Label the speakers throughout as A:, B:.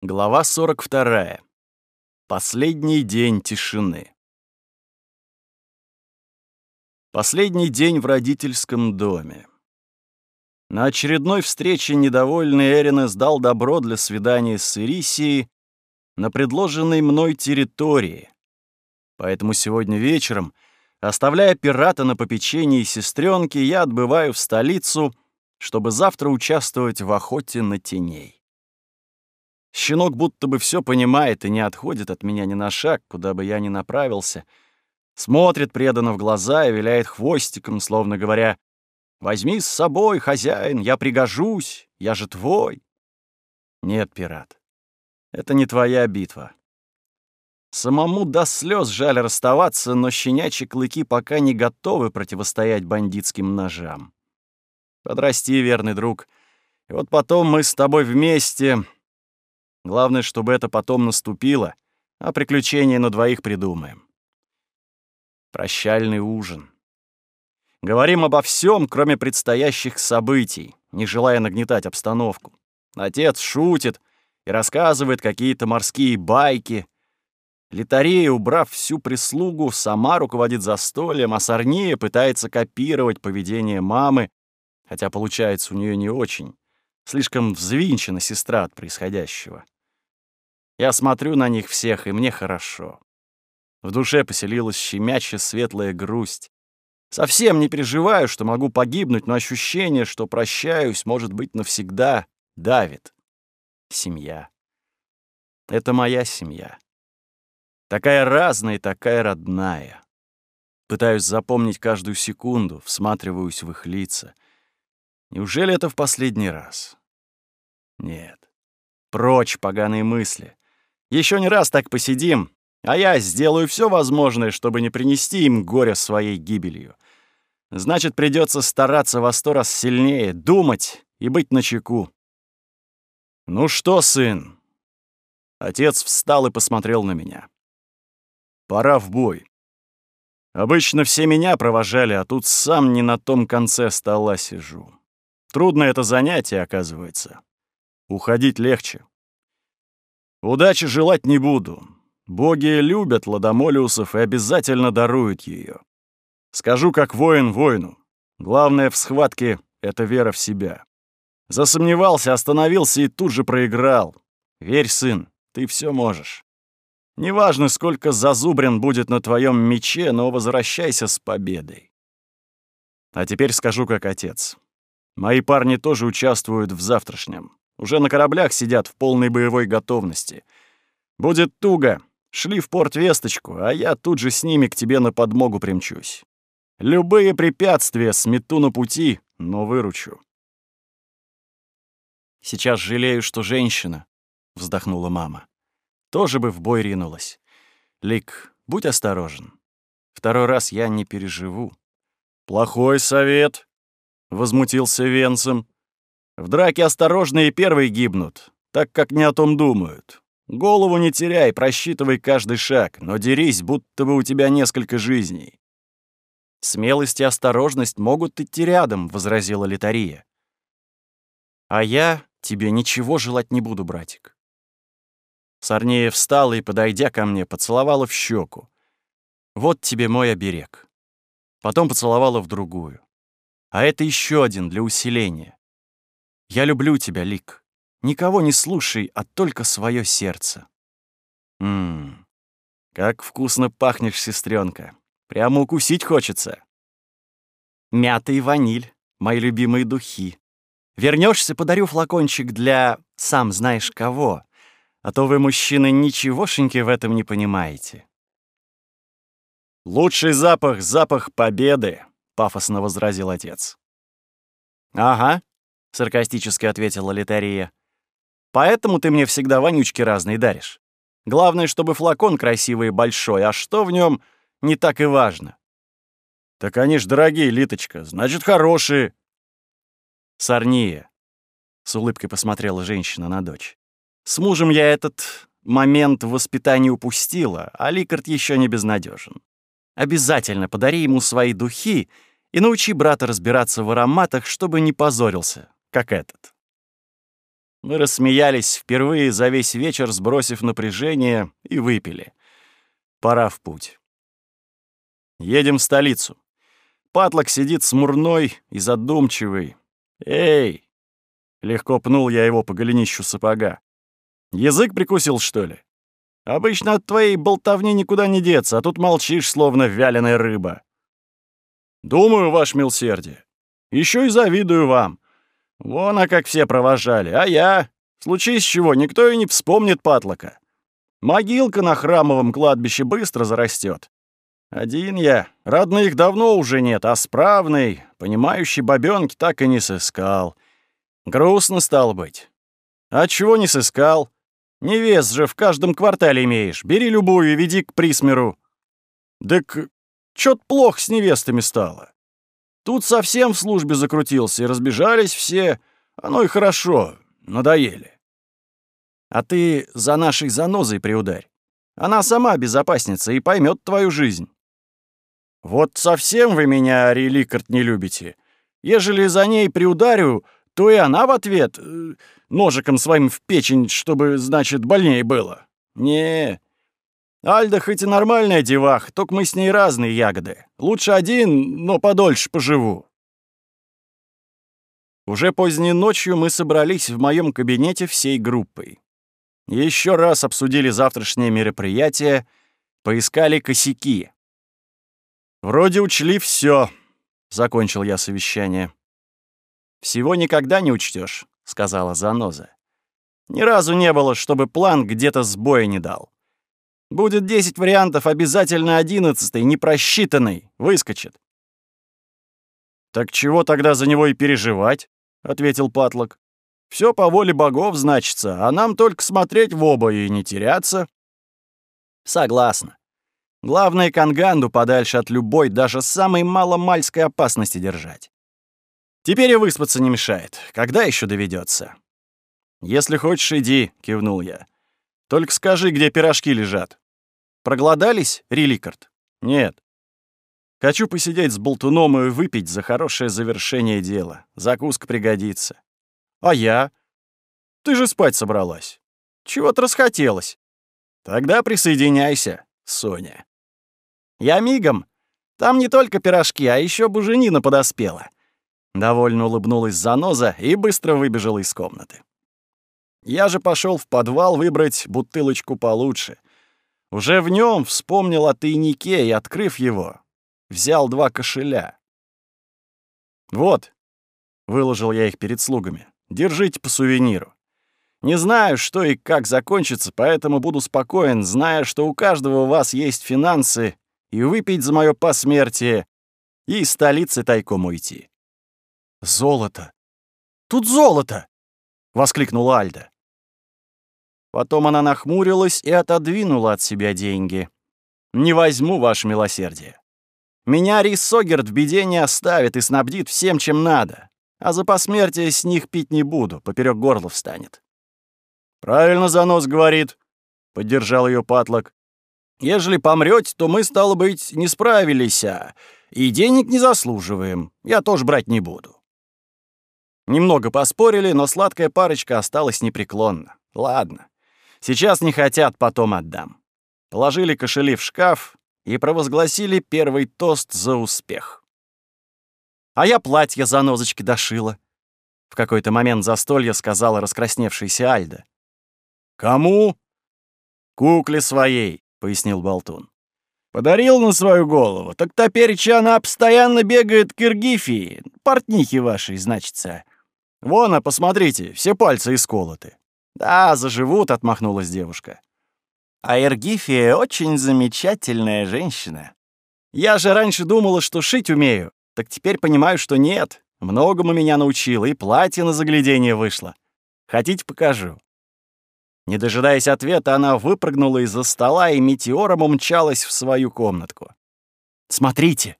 A: Глава 42. Последний день тишины. Последний день в родительском доме. На очередной встрече недовольный Эринес дал добро для свидания с Ирисией на предложенной мной территории. Поэтому сегодня вечером, оставляя пирата на попечении сестренки, я отбываю в столицу, чтобы завтра участвовать в охоте на теней. Щенок будто бы все понимает и не отходит от меня ни на шаг, куда бы я ни направился. Смотрит преданно в глаза и виляет хвостиком, словно говоря, «Возьми с собой, хозяин, я пригожусь, я же твой». Нет, пират, это не твоя битва. Самому до слез жаль расставаться, но щенячьи клыки пока не готовы противостоять бандитским ножам. Подрасти, верный друг, и вот потом мы с тобой вместе Главное, чтобы это потом наступило, а приключения на двоих придумаем. Прощальный ужин. Говорим обо всем, кроме предстоящих событий, не желая нагнетать обстановку. Отец шутит и рассказывает какие-то морские байки. Литарея, убрав всю прислугу, сама руководит застольем, а Сорния пытается копировать поведение мамы, хотя получается у нее не очень. Слишком взвинчена сестра от происходящего. Я смотрю на них всех, и мне хорошо. В душе поселилась щемячая светлая грусть. Совсем не переживаю, что могу погибнуть, но ощущение, что прощаюсь, может быть, навсегда, давит. Семья. Это моя семья. Такая разная такая родная. Пытаюсь запомнить каждую секунду, всматриваюсь в их лица. Неужели это в последний раз? Нет. Прочь поганые мысли. Еще не раз так посидим, а я сделаю все возможное, чтобы не принести им горе своей гибелью. Значит, придется стараться во сто раз сильнее, думать и быть начеку. «Ну что, сын?» Отец встал и посмотрел на меня. «Пора в бой. Обычно все меня провожали, а тут сам не на том конце стола сижу. Трудно это занятие, оказывается. Уходить легче. Удачи желать не буду. Боги любят ладомолиусов и обязательно даруют ее. Скажу, как воин воину. Главное в схватке — это вера в себя. Засомневался, остановился и тут же проиграл. Верь, сын, ты все можешь. Неважно, сколько зазубрин будет на твоем мече, но возвращайся с победой. А теперь скажу как отец. Мои парни тоже участвуют в завтрашнем. Уже на кораблях сидят в полной боевой готовности. Будет туго. Шли в порт весточку, а я тут же с ними к тебе на подмогу примчусь. Любые препятствия смету на пути, но выручу. Сейчас жалею, что женщина, вздохнула мама. Тоже бы в бой ринулась. Лик, будь осторожен. Второй раз я не переживу. Плохой совет, возмутился Венцем. В драке осторожные первые гибнут, так как не о том думают. Голову не теряй, просчитывай каждый шаг, но дерись, будто бы у тебя несколько жизней. «Смелость и осторожность могут идти рядом», — возразила Литария. «А я тебе ничего желать не буду, братик». Сарнея встала и, подойдя ко мне, поцеловала в щеку. «Вот тебе мой оберег». Потом поцеловала в другую. А это еще один для усиления. Я люблю тебя, Лик. Никого не слушай, а только свое сердце. Ммм, как вкусно пахнешь, сестренка. Прямо укусить хочется. Мята и ваниль, мои любимые духи. Вернешься, подарю флакончик для сам знаешь кого, а то вы, мужчины, ничегошеньки в этом не понимаете. «Лучший запах — запах победы», — пафосно возразил отец. «Ага, — саркастически ответила Литария. «Поэтому ты мне всегда вонючки разные даришь. Главное, чтобы флакон красивый и большой, а что в нем не так и важно». «Так они ж дорогие, Литочка, значит, хорошие». «Сорния», — с улыбкой посмотрела женщина на дочь. «С мужем я этот момент в воспитании упустила, а Ликард еще не безнадежен. Обязательно подари ему свои духи и научи брата разбираться в ароматах, чтобы не позорился, как этот. Мы рассмеялись впервые за весь вечер, сбросив напряжение, и выпили. Пора в путь. Едем в столицу. Патлок сидит смурной и задумчивый. «Эй!» — легко пнул я его по голенищу сапога. «Язык прикусил, что ли? Обычно от твоей болтовни никуда не деться, а тут молчишь, словно вяленая рыба». «Думаю, ваше милсердие. Еще и завидую вам. Вон, а как все провожали. А я? Случись чего, никто и не вспомнит Патлока. Могилка на храмовом кладбище быстро зарастет. Один я. Родных давно уже нет, а справный, понимающий бабёнки так и не сыскал. Грустно стало быть. А чего не сыскал? Невест же в каждом квартале имеешь. Бери любую и веди к присмеру. Так чё-то плохо с невестами стало. Тут совсем в службе закрутился, и разбежались все. Оно и хорошо, надоели. А ты за нашей занозой приударь. Она сама безопасница и поймет твою жизнь. Вот совсем вы меня, Реликард, не любите. Ежели за ней приударю, то и она в ответ э, ножиком своим в печень, чтобы, значит, больнее было. Не, Альда хоть и нормальная девах, только мы с ней разные ягоды. Лучше один, но подольше поживу. Уже поздней ночью мы собрались в моем кабинете всей группой. Еще раз обсудили завтрашнее мероприятие, поискали косяки. Вроде учли все, закончил я совещание. Всего никогда не учтешь, сказала Заноза. Ни разу не было, чтобы план где-то сбоя не дал. Будет 10 вариантов, обязательно одиннадцатый, непросчитанный, выскочит. «Так чего тогда за него и переживать?» — ответил Патлок. Все по воле богов значится, а нам только смотреть в оба и не теряться». «Согласна. Главное, Канганду подальше от любой, даже самой маломальской опасности держать. Теперь и выспаться не мешает. Когда еще доведется? «Если хочешь, иди», — кивнул я. «Только скажи, где пирожки лежат. Проголодались, Риликард?» «Нет. Хочу посидеть с болтуном и выпить за хорошее завершение дела. Закуска пригодится». «А я?» «Ты же спать собралась. Чего-то расхотелось». «Тогда присоединяйся, Соня». «Я мигом. Там не только пирожки, а еще буженина подоспела». Довольно улыбнулась заноза и быстро выбежала из комнаты. Я же пошел в подвал выбрать бутылочку получше. Уже в нем вспомнил о тайнике и, открыв его, взял два кошеля. «Вот», — выложил я их перед слугами, — «держите по сувениру. Не знаю, что и как закончится, поэтому буду спокоен, зная, что у каждого у вас есть финансы и выпить за моё посмертие, и из столицы тайком уйти. «Золото! Тут золото!» — воскликнула Альда. Потом она нахмурилась и отодвинула от себя деньги. «Не возьму ваше милосердие. Меня Рис Согерт в беде не оставит и снабдит всем, чем надо, а за посмертие с них пить не буду, поперек горла встанет». «Правильно занос говорит», — поддержал ее Патлок. «Ежели помрете, то мы, стало быть, не справились, а и денег не заслуживаем. Я тоже брать не буду». Немного поспорили, но сладкая парочка осталась непреклонна. Ладно. Сейчас не хотят, потом отдам. Положили кошели в шкаф и провозгласили первый тост за успех. А я платье за нозочки дошила. В какой-то момент застолья сказала раскрасневшаяся Альда. «Кому?» «Кукле своей», — пояснил Болтун. «Подарил на свою голову, так топереча она постоянно бегает к Иргифии, портнихи вашей, значится. Вон, а посмотрите, все пальцы исколоты. Да, заживут, отмахнулась девушка. А Эргифия очень замечательная женщина. Я же раньше думала, что шить умею, так теперь понимаю, что нет. Многому меня научила, и платье на заглядение вышло. Хотите, покажу?» Не дожидаясь ответа, она выпрыгнула из-за стола и метеором умчалась в свою комнатку. «Смотрите!»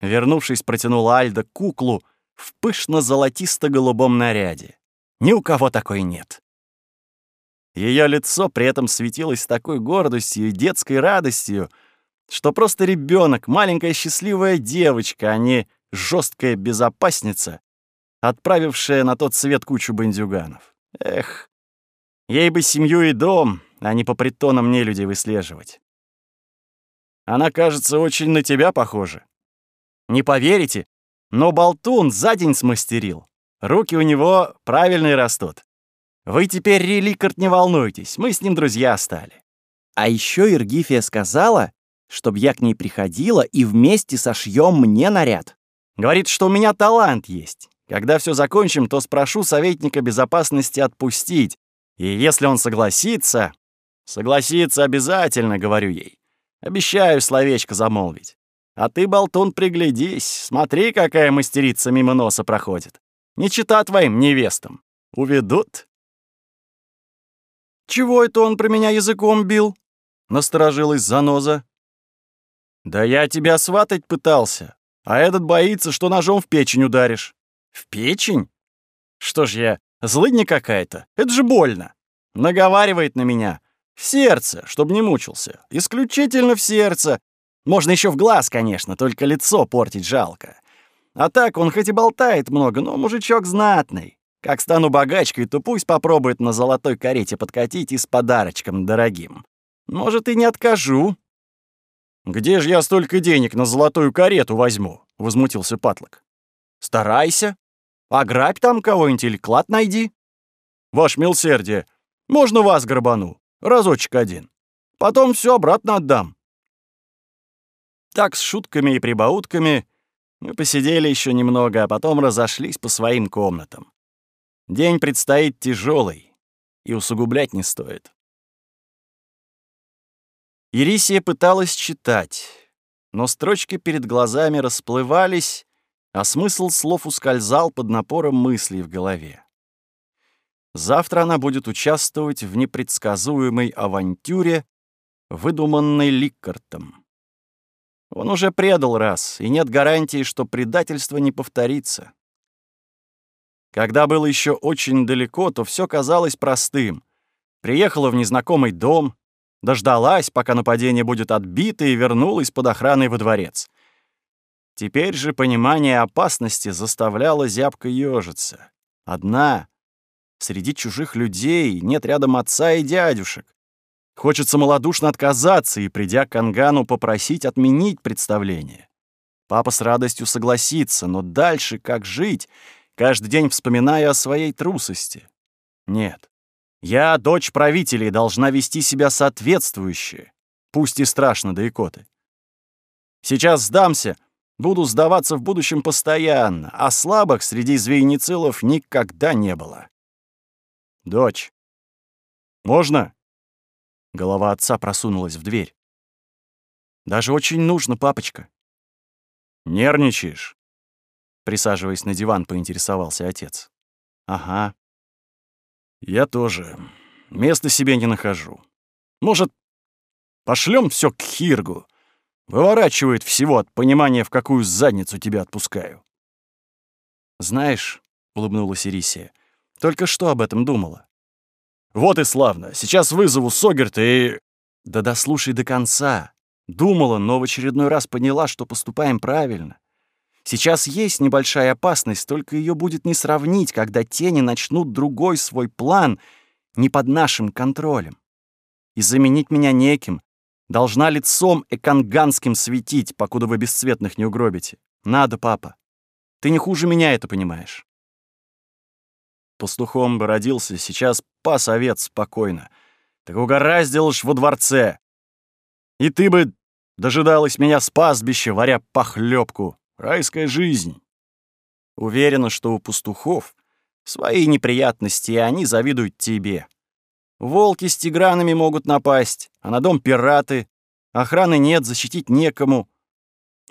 A: Вернувшись, протянула Альда куклу, в пышно-золотисто-голубом наряде. Ни у кого такой нет. Ее лицо при этом светилось такой гордостью и детской радостью, что просто ребенок, маленькая счастливая девочка, а не жесткая безопасница, отправившая на тот свет кучу бандюганов. Эх, ей бы семью и дом, а не по притонам людей выслеживать. Она, кажется, очень на тебя похожа. Не поверите, но болтун за день смастерил. Руки у него правильные растут. Вы теперь, Реликард, не волнуйтесь, мы с ним друзья стали. А еще Иргифия сказала, чтобы я к ней приходила и вместе сошьем мне наряд. Говорит, что у меня талант есть. Когда все закончим, то спрошу советника безопасности отпустить. И если он согласится... Согласится обязательно, говорю ей. Обещаю словечко замолвить. А ты, болтун, приглядись. Смотри, какая мастерица мимо носа проходит. Не чита твоим невестам. Уведут. «Чего это он про меня языком бил?» — насторожилась заноза. «Да я тебя сватать пытался, а этот боится, что ножом в печень ударишь». «В печень? Что ж я, злыдня какая-то? Это же больно!» Наговаривает на меня. В сердце, чтобы не мучился. Исключительно в сердце. Можно еще в глаз, конечно, только лицо портить жалко. А так он хоть и болтает много, но мужичок знатный. Как стану богачкой, то пусть попробует на золотой карете подкатить и с подарочком дорогим. Может, и не откажу. «Где же я столько денег на золотую карету возьму?» — возмутился Патлок. «Старайся. Ограбь там кого-нибудь или клад найди. Ваш милсердие, можно вас грабану? Разочек один. Потом все обратно отдам». Так с шутками и прибаутками мы посидели еще немного, а потом разошлись по своим комнатам. День предстоит тяжелый, и усугублять не стоит. Ирисия пыталась читать, но строчки перед глазами расплывались, а смысл слов ускользал под напором мыслей в голове. Завтра она будет участвовать в непредсказуемой авантюре, выдуманной Ликкартом. Он уже предал раз, и нет гарантии, что предательство не повторится. Когда было еще очень далеко, то все казалось простым. Приехала в незнакомый дом, дождалась, пока нападение будет отбито, и вернулась под охраной во дворец. Теперь же понимание опасности заставляло зябко ежиться. Одна, среди чужих людей, нет рядом отца и дядюшек. Хочется малодушно отказаться и, придя к Ангану, попросить отменить представление. Папа с радостью согласится, но дальше как жить — каждый день вспоминая о своей трусости. Нет, я, дочь правителей, должна вести себя соответствующе, пусть и страшно до икоты. Сейчас сдамся, буду сдаваться в будущем постоянно, а слабых среди звейницилов никогда не было. «Дочь, можно?» Голова отца просунулась в дверь. «Даже очень нужно, папочка». «Нервничаешь?» Присаживаясь на диван, поинтересовался отец. «Ага». «Я тоже. Места себе не нахожу. Может, пошлем все к Хиргу? Выворачивает всего от понимания, в какую задницу тебя отпускаю».
B: «Знаешь», — улыбнулась Ирисия, — «только что об этом думала».
A: «Вот и славно. Сейчас вызову Согерта и...»
B: «Да дослушай до конца. Думала, но в очередной раз поняла, что поступаем правильно. Сейчас есть небольшая опасность, только ее будет не сравнить, когда тени начнут другой свой план не под нашим контролем. И заменить меня неким. Должна лицом эканганским светить, покуда вы бесцветных не угробите. Надо, папа. Ты не хуже меня это понимаешь.
A: Пастухом бы родился, сейчас пас овец спокойно. Так угораздил ж во дворце. И ты бы дожидалась меня с пастбища, варя похлебку. Райская жизнь. Уверена, что у пастухов свои неприятности, и они завидуют тебе. Волки с тигранами могут напасть, а на дом пираты. Охраны нет, защитить некому.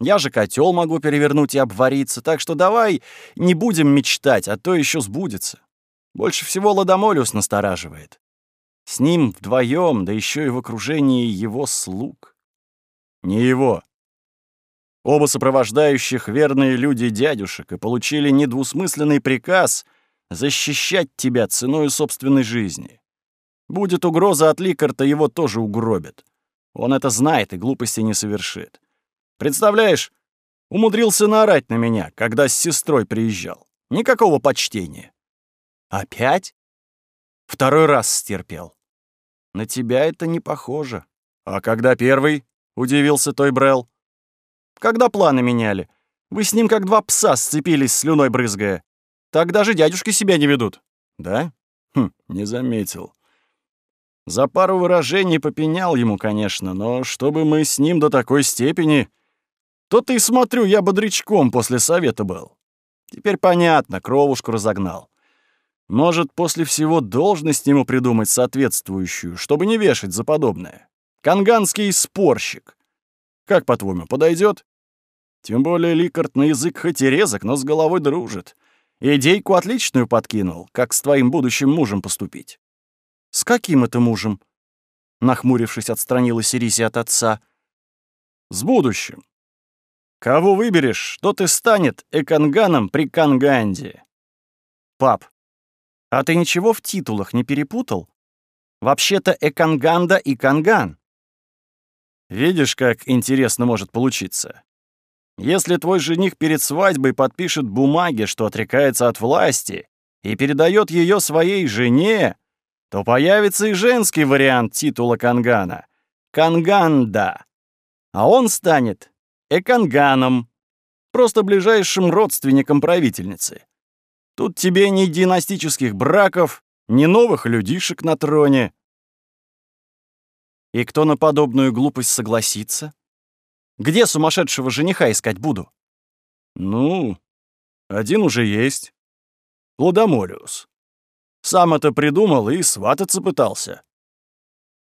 A: Я же котел могу перевернуть и обвариться, так что давай не будем мечтать, а то еще сбудется. Больше всего Ладомолиус настораживает. С ним вдвоем, да еще и в окружении его слуг. Не его, Оба сопровождающих верные люди дядюшек и получили недвусмысленный приказ защищать тебя ценой собственной жизни. Будет угроза от Ликарта, его тоже угробят. Он это знает и глупости не совершит. Представляешь, умудрился наорать на меня, когда с сестрой приезжал. Никакого почтения. Опять?
B: Второй раз стерпел. На тебя это не похоже.
A: А когда первый? Удивился той Брел.
B: Когда планы меняли. Вы с ним как два пса сцепились, слюной брызгая. Так даже дядюшки себя не ведут.
A: Да? Хм, не заметил. За пару выражений попенял ему, конечно, но чтобы мы с ним до такой степени... То ты, смотрю, я бодрячком после совета был. Теперь понятно, кровушку разогнал. Может, после всего должность ему придумать соответствующую, чтобы не вешать за подобное. Канганский спорщик. Как, по-твоему, подойдет? Тем более Ликард на язык хоть и резок, но с головой дружит. Идейку отличную подкинул, как с твоим будущим мужем поступить.
B: «С каким это мужем?» Нахмурившись, отстранилась Ириси от отца.
A: «С будущим. Кого выберешь, тот и станет эканганом при Канганде».
B: «Пап, а ты ничего в титулах не перепутал? Вообще-то Эканганда и Канган».
A: «Видишь, как интересно может получиться. Если твой жених перед свадьбой подпишет бумаги, что отрекается от власти, и передает ее своей жене, то появится и женский вариант титула Кангана — Канганда. А он станет Эканганом, просто ближайшим родственником правительницы. Тут тебе ни династических браков, ни новых людишек на троне.
B: И кто на подобную глупость согласится? Где сумасшедшего жениха искать буду?
A: Ну, один уже есть. Ладомориус. Сам это придумал и свататься пытался.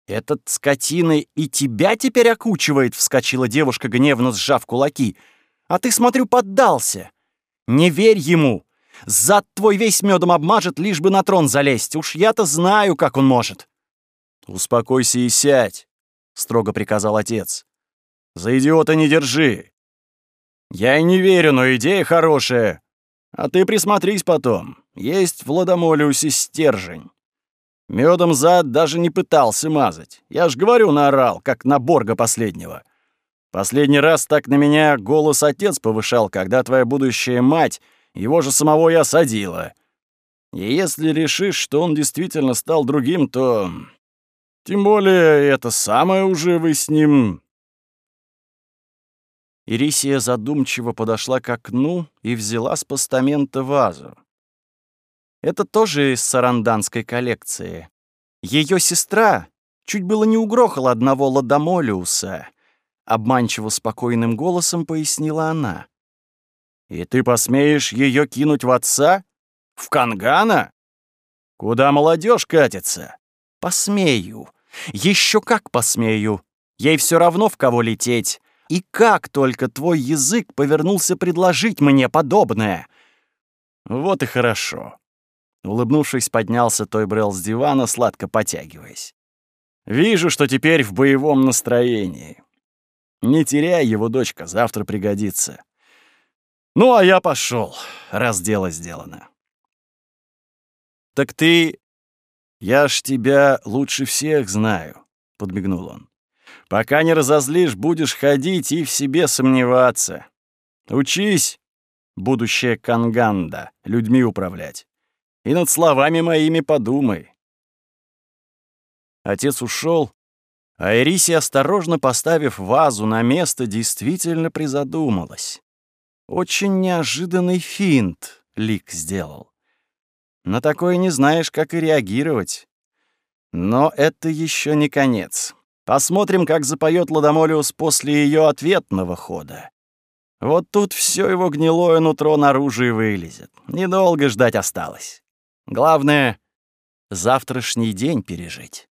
B: «Этот скотина и тебя теперь окучивает», — вскочила девушка, гневно сжав кулаки. «А ты, смотрю, поддался. Не верь ему. Зад твой весь медом обмажет, лишь бы на трон залезть. Уж я-то знаю, как он может».
A: «Успокойся и сядь», — строго приказал отец. «За идиота не держи. Я и не верю, но идея хорошая. А ты присмотрись потом. Есть в Ладомолиусе стержень. Медом зад даже не пытался мазать. Я ж говорю, наорал, как на Борга последнего. Последний раз так на меня голос отец повышал, когда твоя будущая мать его же самого я садила. И если решишь, что он действительно стал другим, то... Тем более это самое уже вы с ним
B: Ирисия задумчиво подошла к окну и взяла с постамента вазу. Это тоже из саранданской коллекции. Ее сестра чуть было не угрохала одного ладомолиуса. Обманчиво спокойным голосом пояснила она.
A: «И ты посмеешь ее кинуть в отца? В Кангана? Куда молодежь катится?»
B: «Посмею. Еще как посмею. Ей все равно в кого лететь. И как только твой язык повернулся предложить мне подобное?
A: Вот и хорошо. Улыбнувшись, поднялся Тойбрел с дивана, сладко потягиваясь. Вижу, что теперь в боевом настроении. Не теряй его, дочка, завтра пригодится. Ну, а я пошел, раз дело сделано. Так ты... Я ж тебя лучше всех знаю, подмигнул он. Пока не разозлишь, будешь ходить и в себе сомневаться. Учись, будущее Канганда, людьми управлять. И над словами моими подумай. Отец ушел, а Эриси, осторожно поставив вазу на место, действительно призадумалась. Очень неожиданный финт Лик сделал. На такое не знаешь, как и реагировать. Но это еще не конец. Посмотрим, как запоет Ладомолиус после ее ответного хода. Вот тут все его гнилое нутро наружу и вылезет. Недолго ждать осталось. Главное — завтрашний день пережить.